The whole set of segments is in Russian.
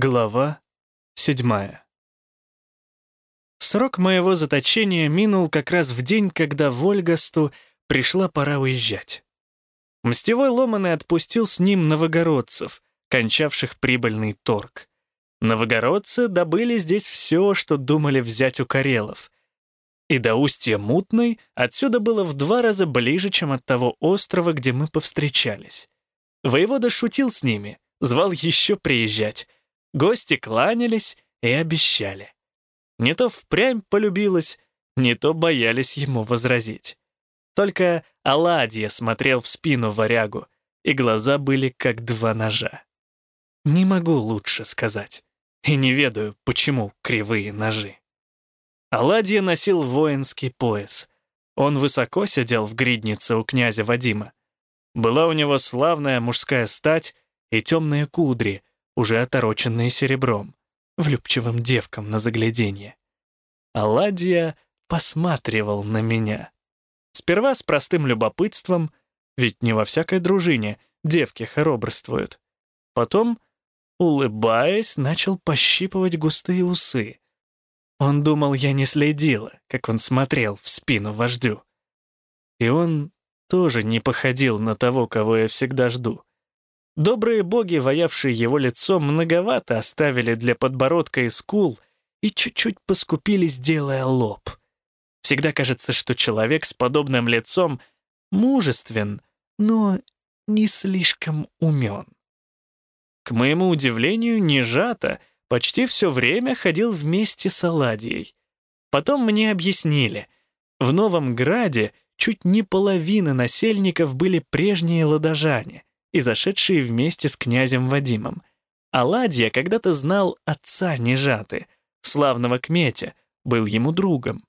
Глава седьмая. Срок моего заточения минул как раз в день, когда в Ольгасту пришла пора уезжать. Мстевой Ломаный отпустил с ним новогородцев, кончавших прибыльный торг. Новогородцы добыли здесь все, что думали взять у карелов. И до устья Мутной отсюда было в два раза ближе, чем от того острова, где мы повстречались. Воевода шутил с ними, звал еще приезжать. Гости кланялись и обещали. Не то впрямь полюбилась, не то боялись ему возразить. Только Аладья смотрел в спину варягу, и глаза были как два ножа. Не могу лучше сказать. И не ведаю, почему кривые ножи. Аладья носил воинский пояс. Он высоко сидел в гриднице у князя Вадима. Была у него славная мужская стать и темные кудри, уже отороченные серебром, влюбчивым девкам на загляденье. Аладья посматривал на меня. Сперва с простым любопытством, ведь не во всякой дружине девки хоробрствуют. Потом, улыбаясь, начал пощипывать густые усы. Он думал, я не следила, как он смотрел в спину вождю. И он тоже не походил на того, кого я всегда жду. Добрые боги, воявшие его лицо, многовато оставили для подбородка и скул и чуть-чуть поскупились, делая лоб. Всегда кажется, что человек с подобным лицом мужествен, но не слишком умен. К моему удивлению, Нежата почти все время ходил вместе с Аладьей. Потом мне объяснили, в Новом Граде чуть не половина насельников были прежние ладожане, и зашедшие вместе с князем Вадимом. Аладья когда-то знал отца Нежаты, славного Кметя, был ему другом.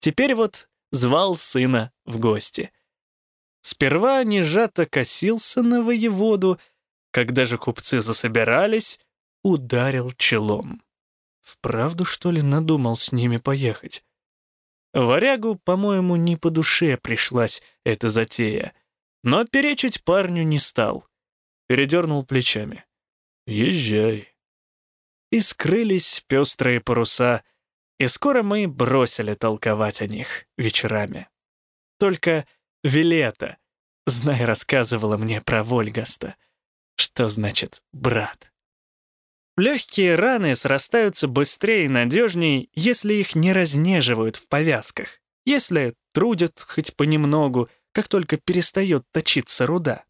Теперь вот звал сына в гости. Сперва Нежата косился на воеводу, когда же купцы засобирались, ударил челом. Вправду, что ли, надумал с ними поехать? Варягу, по-моему, не по душе пришлась эта затея — но перечить парню не стал. Передернул плечами. «Езжай». И скрылись пестрые паруса, и скоро мы бросили толковать о них вечерами. Только Вилета, знай, рассказывала мне про Вольгаста, что значит «брат». Легкие раны срастаются быстрее и надежнее, если их не разнеживают в повязках, если трудят хоть понемногу, как только перестает точиться руда.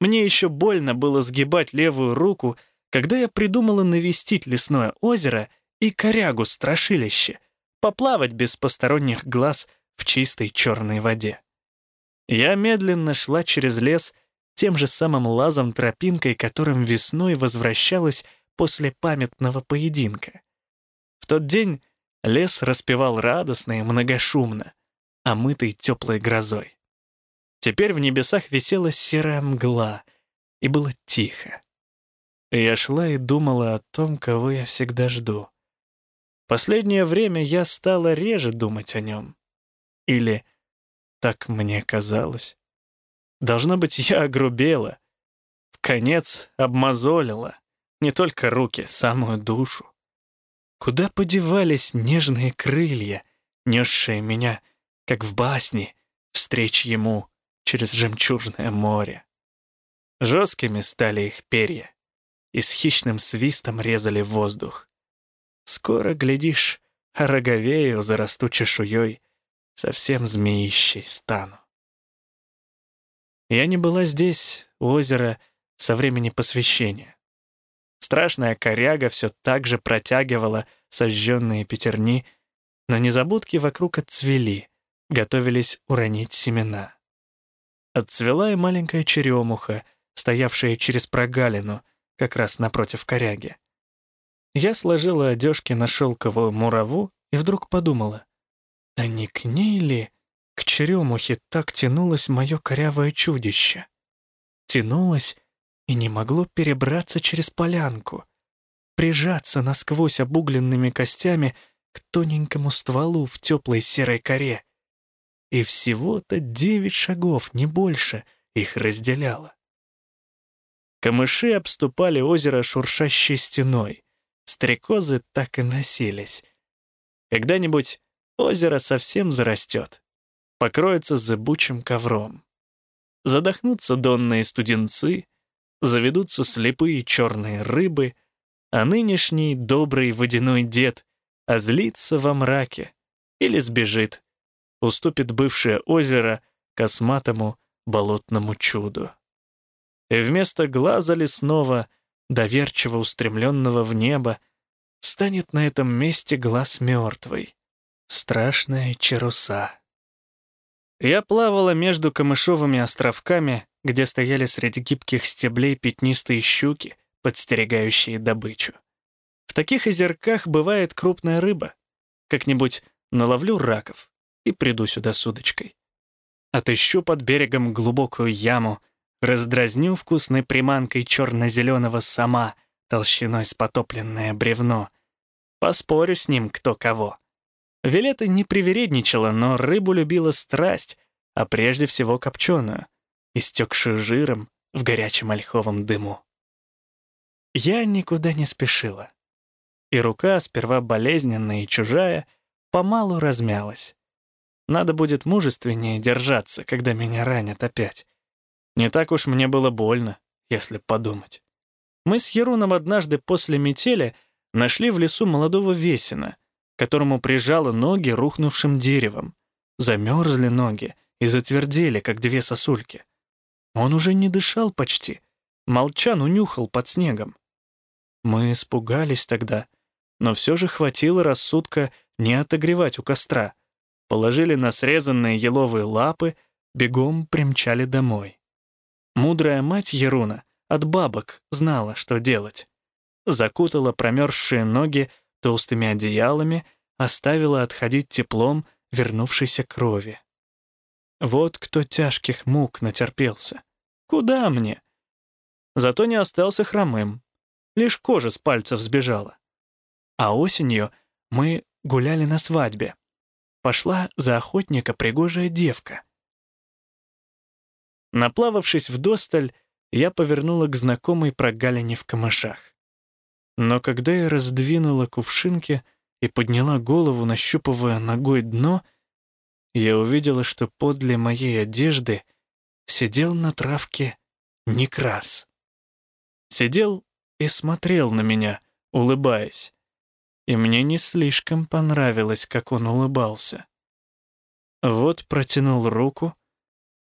Мне еще больно было сгибать левую руку, когда я придумала навестить лесное озеро и корягу страшилище, поплавать без посторонних глаз в чистой черной воде. Я медленно шла через лес тем же самым лазом тропинкой, которым весной возвращалась после памятного поединка. В тот день лес распевал радостно и многошумно, омытый теплой грозой. Теперь в небесах висела серая мгла, и было тихо. я шла и думала о том, кого я всегда жду. Последнее время я стала реже думать о нем. Или так мне казалось. Должно быть, я огрубела. В конец обмозолила. Не только руки, самую душу. Куда подевались нежные крылья, несшие меня, как в басне, встреч ему, через жемчужное море. Жесткими стали их перья и с хищным свистом резали воздух. Скоро, глядишь, роговею зарасту чешуей, совсем змеищей стану. Я не была здесь, у озера, со времени посвящения. Страшная коряга все так же протягивала сожженные пятерни, но незабудки вокруг отцвели, готовились уронить семена. Отцвела и маленькая черемуха, стоявшая через прогалину, как раз напротив коряги. Я сложила одежки на шелковую мураву и вдруг подумала, а не к ней ли, к черемухе, так тянулось мое корявое чудище? Тянулось и не могло перебраться через полянку, прижаться насквозь обугленными костями к тоненькому стволу в теплой серой коре, и всего-то девять шагов, не больше, их разделяло. Камыши обступали озеро шуршащей стеной, Стрекозы так и носились. Когда-нибудь озеро совсем зарастет, покроется зыбучим ковром. Задохнутся донные студенцы, заведутся слепые черные рыбы, а нынешний добрый водяной дед озлится во мраке или сбежит, уступит бывшее озеро косматому болотному чуду. И вместо глаза лесного, доверчиво устремленного в небо, станет на этом месте глаз мертвый, страшная чаруса. Я плавала между камышовыми островками, где стояли среди гибких стеблей пятнистые щуки, подстерегающие добычу. В таких озерках бывает крупная рыба. Как-нибудь наловлю раков и приду сюда с удочкой. Отыщу под берегом глубокую яму, раздразню вкусной приманкой черно-зеленого сама, толщиной с потопленное бревно. Поспорю с ним кто кого. Вилета не привередничала, но рыбу любила страсть, а прежде всего копченую, истекшую жиром в горячем ольховом дыму. Я никуда не спешила. И рука, сперва болезненная и чужая, помалу размялась. Надо будет мужественнее держаться, когда меня ранят опять. Не так уж мне было больно, если подумать. Мы с Еруном однажды после метели нашли в лесу молодого весена, которому прижало ноги рухнувшим деревом. Замерзли ноги и затвердели, как две сосульки. Он уже не дышал почти. Молчан унюхал под снегом. Мы испугались тогда, но все же хватило рассудка не отогревать у костра. Положили на срезанные еловые лапы, бегом примчали домой. Мудрая мать Еруна от бабок знала, что делать. Закутала промерзшие ноги толстыми одеялами, оставила отходить теплом вернувшейся крови. Вот кто тяжких мук натерпелся. Куда мне? Зато не остался хромым. Лишь кожа с пальцев сбежала. А осенью мы гуляли на свадьбе. Пошла за охотника пригожая девка. Наплававшись в досталь, я повернула к знакомой прогалине в камышах. Но когда я раздвинула кувшинки и подняла голову, нащупывая ногой дно, я увидела, что подле моей одежды сидел на травке Некрас. Сидел и смотрел на меня, улыбаясь и мне не слишком понравилось, как он улыбался. Вот протянул руку,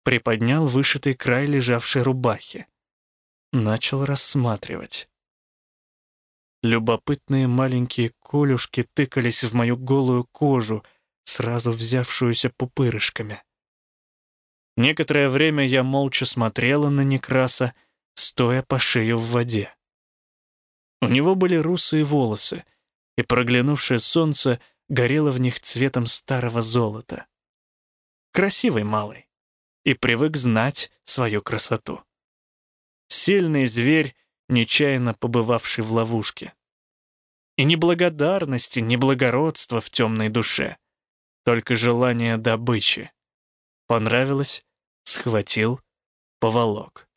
приподнял вышитый край лежавшей рубахи. Начал рассматривать. Любопытные маленькие колюшки тыкались в мою голую кожу, сразу взявшуюся пупырышками. Некоторое время я молча смотрела на Некраса, стоя по шею в воде. У него были русые волосы — и проглянувшее солнце горело в них цветом старого золота. Красивый малый и привык знать свою красоту. Сильный зверь, нечаянно побывавший в ловушке. И ни благодарности, ни благородства в темной душе, только желание добычи. Понравилось, схватил, поволок.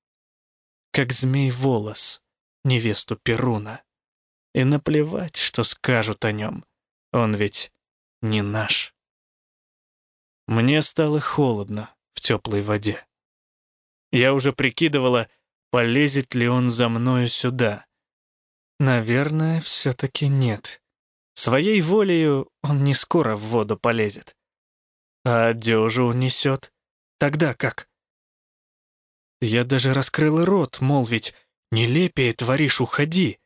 Как змей волос, невесту Перуна. И наплевать, что скажут о нем. Он ведь не наш. Мне стало холодно в теплой воде. Я уже прикидывала, полезет ли он за мною сюда. Наверное, все-таки нет. Своей волею он не скоро в воду полезет. А одежу унесет. Тогда как? Я даже раскрыла рот, мол, ведь нелепее творишь, уходи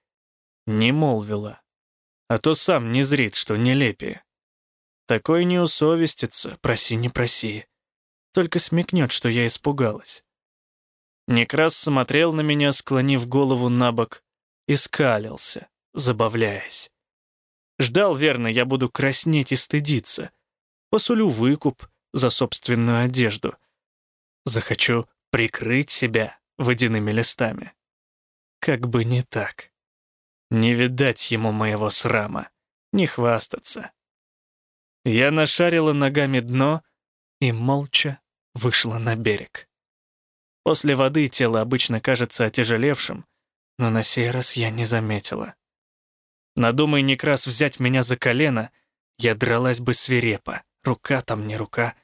не молвила. А то сам не зрит, что нелепее. Такой не усовестится, проси не проси. Только смекнет, что я испугалась. Некрас смотрел на меня, склонив голову на бок, и скалился, забавляясь. Ждал, верно, я буду краснеть и стыдиться. Посулю выкуп за собственную одежду. Захочу прикрыть себя водяными листами. Как бы не так. Не видать ему моего срама, не хвастаться. Я нашарила ногами дно и молча вышла на берег. После воды тело обычно кажется отяжелевшим, но на сей раз я не заметила. Надумай Некрас взять меня за колено, я дралась бы свирепо, рука там не рука,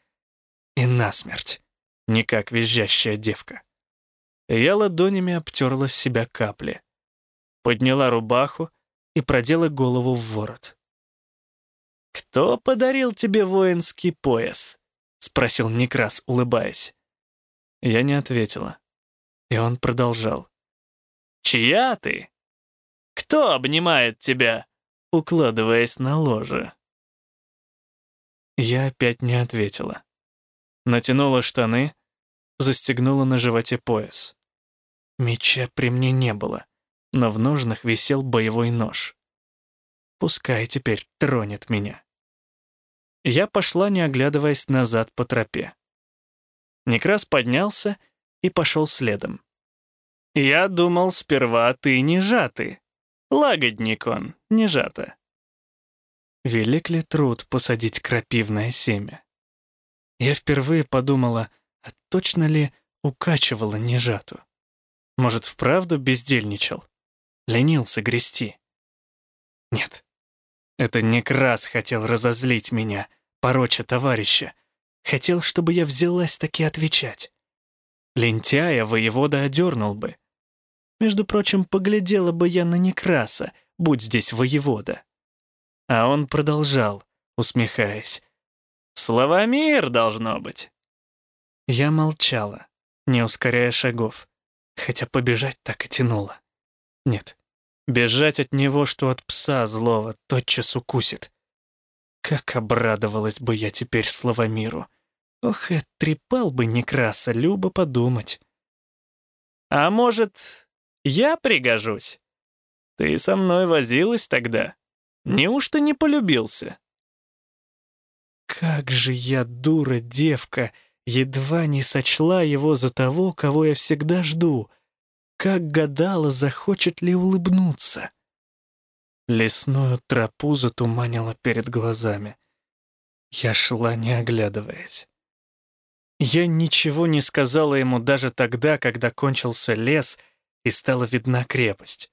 и насмерть, не как визжащая девка. Я ладонями обтерла с себя капли, подняла рубаху и продела голову в ворот. «Кто подарил тебе воинский пояс?» — спросил Некрас, улыбаясь. Я не ответила, и он продолжал. «Чья ты? Кто обнимает тебя, укладываясь на ложе?» Я опять не ответила. Натянула штаны, застегнула на животе пояс. Меча при мне не было, но в ножнах висел боевой нож. Пускай теперь тронет меня. Я пошла, не оглядываясь назад по тропе. Некрас поднялся и пошел следом. «Я думал, сперва ты не жатый. Лагодник он, не жато». Велик ли труд посадить крапивное семя? Я впервые подумала, а точно ли укачивала нежату? Может, вправду бездельничал? Ленился грести? Нет. Это Некрас хотел разозлить меня, пороча товарища. Хотел, чтобы я взялась таки отвечать. Лентяя воевода одернул бы. Между прочим, поглядела бы я на Некраса, будь здесь воевода. А он продолжал, усмехаясь. «Славомир, должно быть!» Я молчала, не ускоряя шагов, хотя побежать так и тянуло. Нет, бежать от него, что от пса злого, тотчас укусит. Как обрадовалась бы я теперь Славомиру. Ох, и трепал бы Некраса, любо подумать. А может, я пригожусь? Ты со мной возилась тогда? Неужто не полюбился? Как же я дура девка, едва не сочла его за того, кого я всегда жду. Как гадала, захочет ли улыбнуться. Лесную тропу затуманила перед глазами. Я шла, не оглядываясь. Я ничего не сказала ему даже тогда, когда кончился лес и стала видна крепость.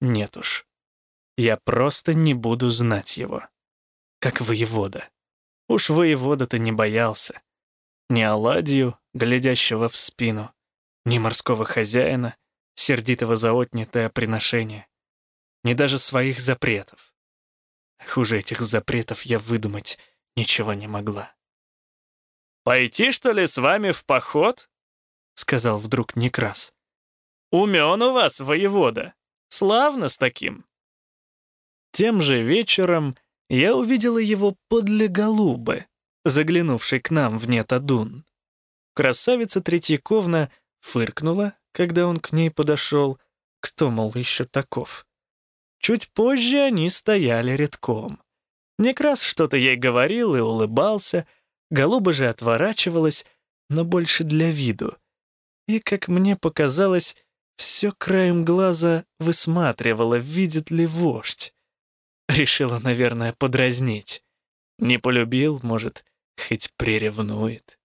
Нет уж. Я просто не буду знать его. Как воевода. Уж воевода-то не боялся. Ни оладью, глядящего в спину, ни морского хозяина, сердитого за отнятое приношение ни даже своих запретов. Хуже этих запретов я выдумать ничего не могла. «Пойти, что ли, с вами в поход?» — сказал вдруг Некрас. «Умен у вас, воевода. Славно с таким». Тем же вечером я увидела его подле голубы, заглянувшей к нам в Нетадун. Красавица Третьяковна фыркнула, когда он к ней подошел. Кто, мол, еще таков? Чуть позже они стояли редком. Некрас что-то ей говорил и улыбался, голуба же отворачивалась, но больше для виду. И, как мне показалось, все краем глаза высматривала, видит ли вождь. Решила, наверное, подразнить. Не полюбил, может, хоть приревнует.